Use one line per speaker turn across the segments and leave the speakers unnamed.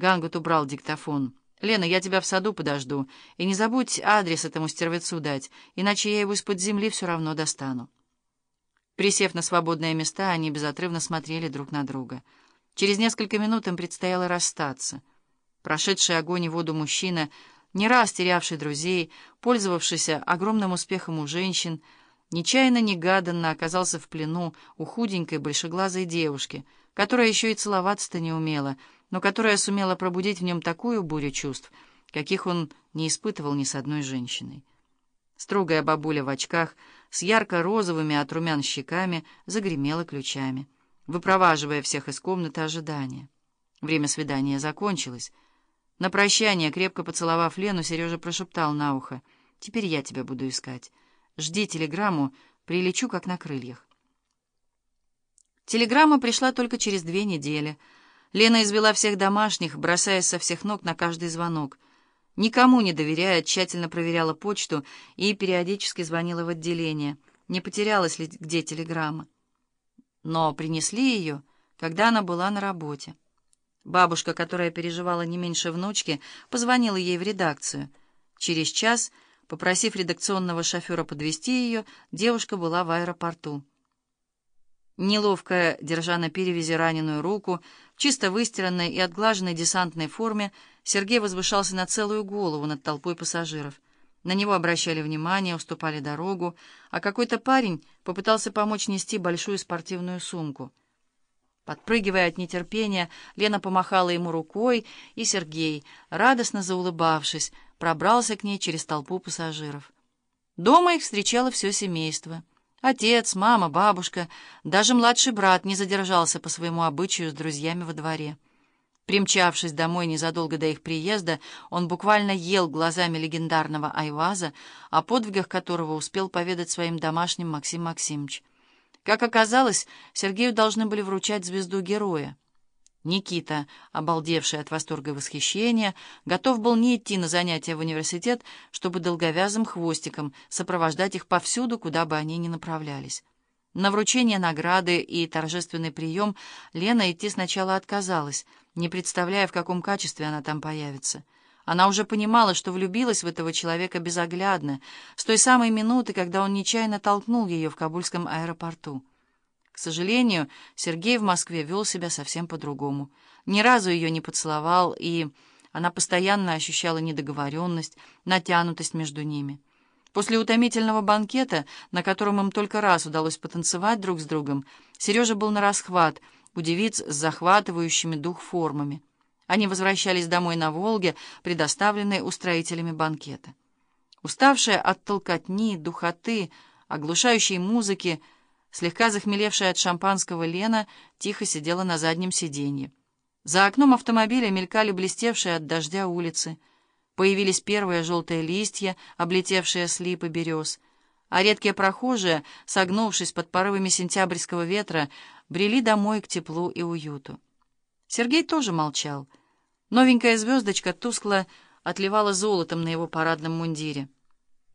Гангут убрал диктофон. «Лена, я тебя в саду подожду. И не забудь адрес этому стервецу дать, иначе я его из-под земли все равно достану». Присев на свободные места, они безотрывно смотрели друг на друга. Через несколько минут им предстояло расстаться. Прошедший огонь и воду мужчина, не раз терявший друзей, пользовавшийся огромным успехом у женщин, нечаянно-негаданно оказался в плену у худенькой большеглазой девушки, которая еще и целоваться-то не умела — но которая сумела пробудить в нем такую бурю чувств, каких он не испытывал ни с одной женщиной. Строгая бабуля в очках с ярко-розовыми от румян щеками загремела ключами, выпроваживая всех из комнаты ожидания. Время свидания закончилось. На прощание, крепко поцеловав Лену, Сережа прошептал на ухо, «Теперь я тебя буду искать. Жди телеграмму, прилечу как на крыльях». Телеграмма пришла только через две недели — Лена извела всех домашних, бросаясь со всех ног на каждый звонок. Никому не доверяя, тщательно проверяла почту и периодически звонила в отделение, не потерялась ли где телеграмма. Но принесли ее, когда она была на работе. Бабушка, которая переживала не меньше внучки, позвонила ей в редакцию. Через час, попросив редакционного шофера подвести ее, девушка была в аэропорту. Неловко, держа на перевязи раненую руку, чисто выстиранной и отглаженной десантной форме, Сергей возвышался на целую голову над толпой пассажиров. На него обращали внимание, уступали дорогу, а какой-то парень попытался помочь нести большую спортивную сумку. Подпрыгивая от нетерпения, Лена помахала ему рукой, и Сергей, радостно заулыбавшись, пробрался к ней через толпу пассажиров. Дома их встречало все семейство — Отец, мама, бабушка, даже младший брат не задержался по своему обычаю с друзьями во дворе. Примчавшись домой незадолго до их приезда, он буквально ел глазами легендарного Айваза, о подвигах которого успел поведать своим домашним Максим Максимович. Как оказалось, Сергею должны были вручать звезду героя. Никита, обалдевший от восторга и восхищения, готов был не идти на занятия в университет, чтобы долговязым хвостиком сопровождать их повсюду, куда бы они ни направлялись. На вручение награды и торжественный прием Лена идти сначала отказалась, не представляя, в каком качестве она там появится. Она уже понимала, что влюбилась в этого человека безоглядно, с той самой минуты, когда он нечаянно толкнул ее в Кабульском аэропорту. К сожалению, Сергей в Москве вел себя совсем по-другому. Ни разу ее не поцеловал, и она постоянно ощущала недоговоренность, натянутость между ними. После утомительного банкета, на котором им только раз удалось потанцевать друг с другом, Сережа был на расхват, у девиц с захватывающими дух формами. Они возвращались домой на Волге, предоставленной устроителями банкета. Уставшая от толкотни, духоты, оглушающей музыки, Слегка захмелевшая от шампанского Лена тихо сидела на заднем сиденье. За окном автомобиля мелькали блестевшие от дождя улицы. Появились первые желтые листья, облетевшие слипы берез, а редкие прохожие, согнувшись под порывами сентябрьского ветра, брели домой к теплу и уюту. Сергей тоже молчал. Новенькая звездочка тускло отливала золотом на его парадном мундире.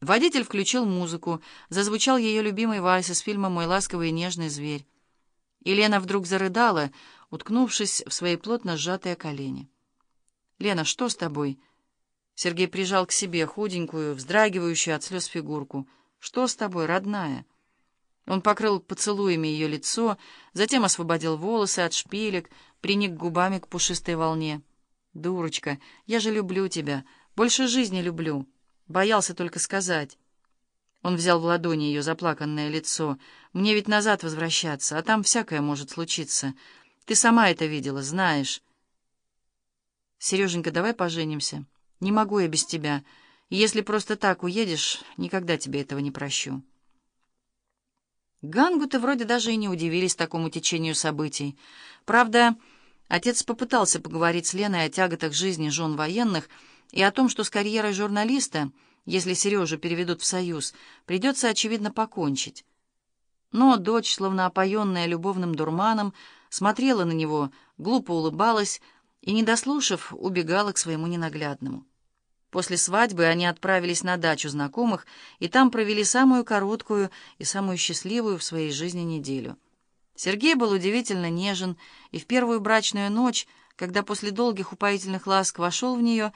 Водитель включил музыку, зазвучал ее любимый вальс из фильма «Мой ласковый и нежный зверь». И Лена вдруг зарыдала, уткнувшись в свои плотно сжатые колени. «Лена, что с тобой?» Сергей прижал к себе худенькую, вздрагивающую от слез фигурку. «Что с тобой, родная?» Он покрыл поцелуями ее лицо, затем освободил волосы от шпилек, приник губами к пушистой волне. «Дурочка, я же люблю тебя, больше жизни люблю». Боялся только сказать. Он взял в ладони ее заплаканное лицо. «Мне ведь назад возвращаться, а там всякое может случиться. Ты сама это видела, знаешь». «Сереженька, давай поженимся. Не могу я без тебя. если просто так уедешь, никогда тебе этого не прощу». Гангуты вроде даже и не удивились такому течению событий. Правда, отец попытался поговорить с Леной о тяготах жизни жен военных, и о том, что с карьерой журналиста, если Сережу переведут в Союз, придется, очевидно, покончить. Но дочь, словно опоенная любовным дурманом, смотрела на него, глупо улыбалась и, не дослушав, убегала к своему ненаглядному. После свадьбы они отправились на дачу знакомых и там провели самую короткую и самую счастливую в своей жизни неделю. Сергей был удивительно нежен, и в первую брачную ночь Когда после долгих упоительных ласк вошел в нее,